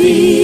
حسبي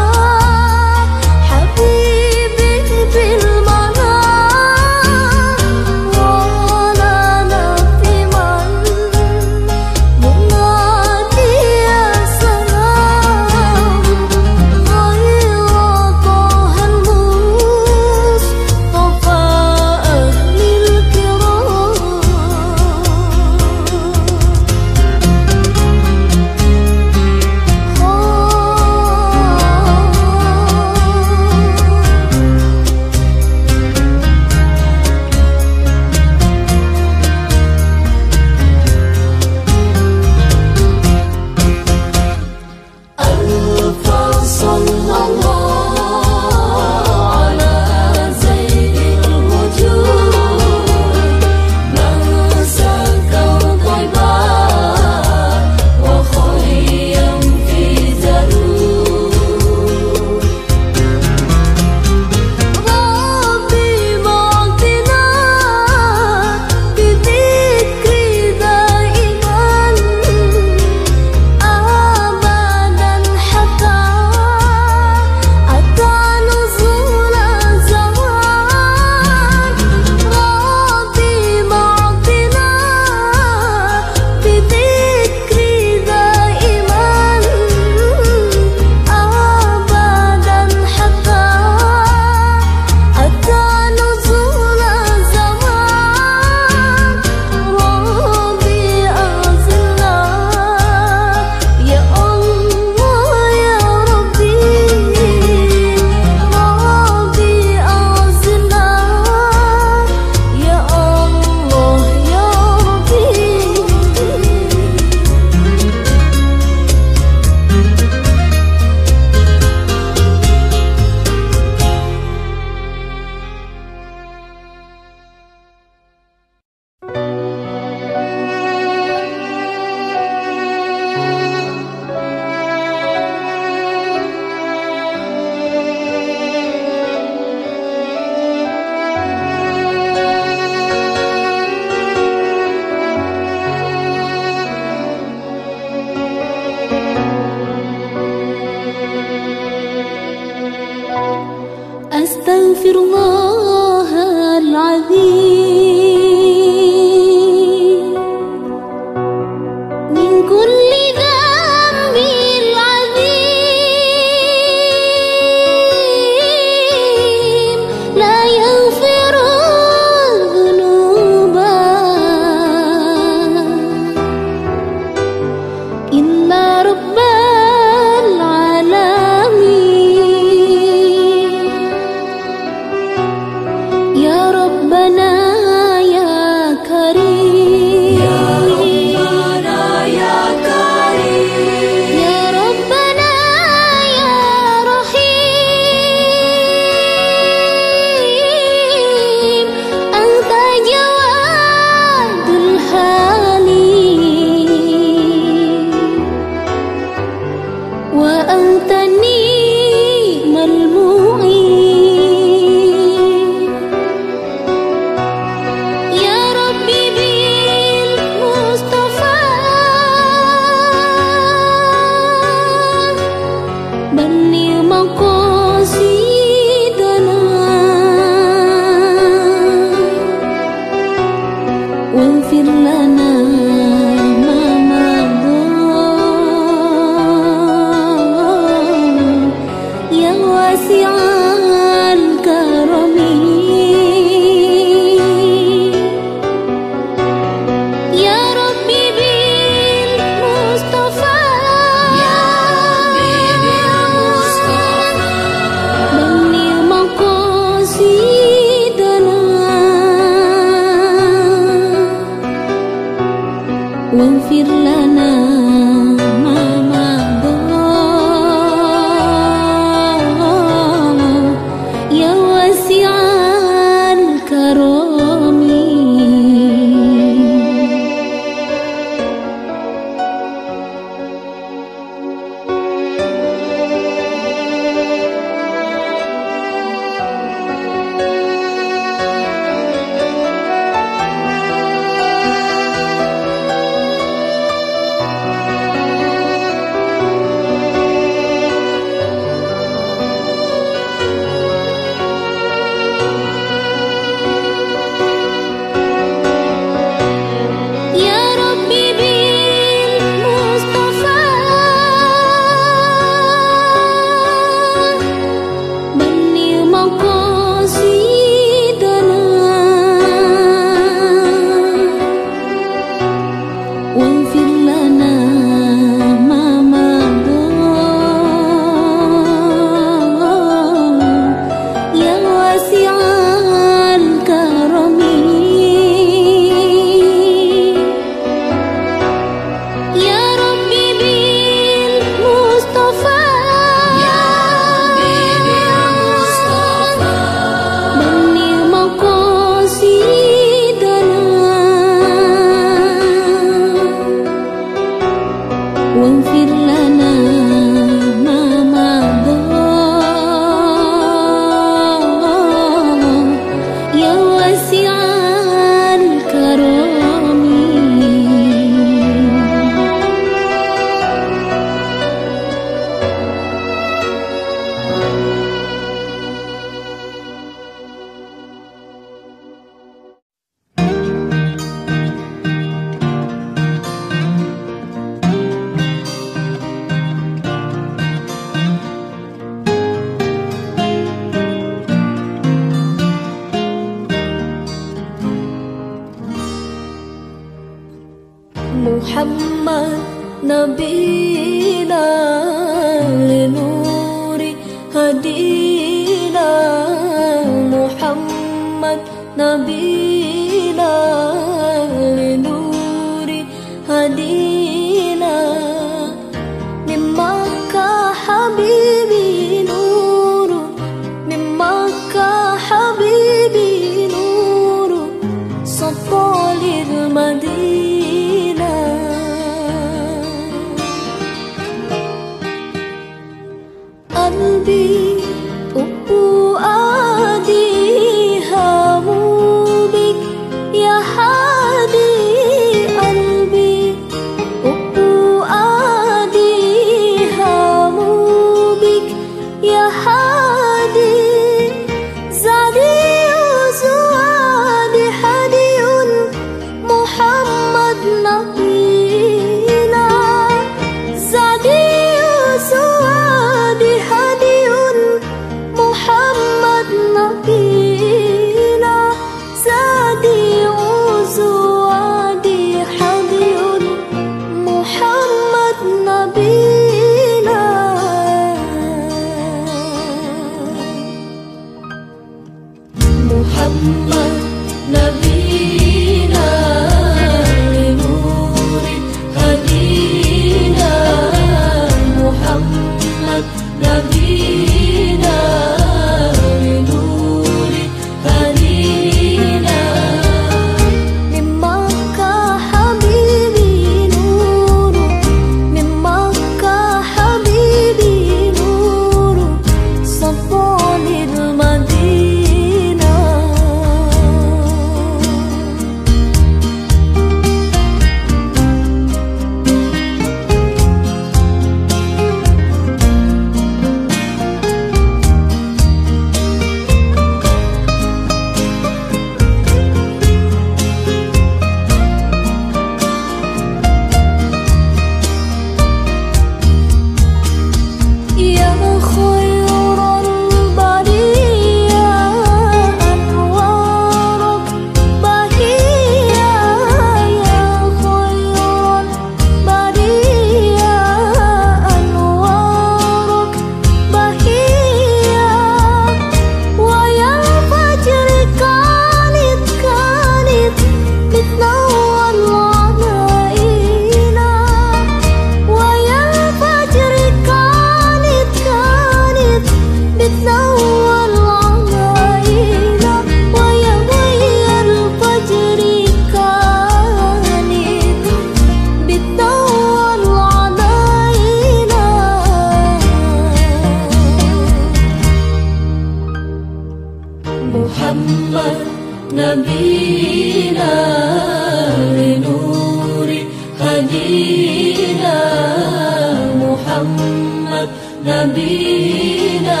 نبينا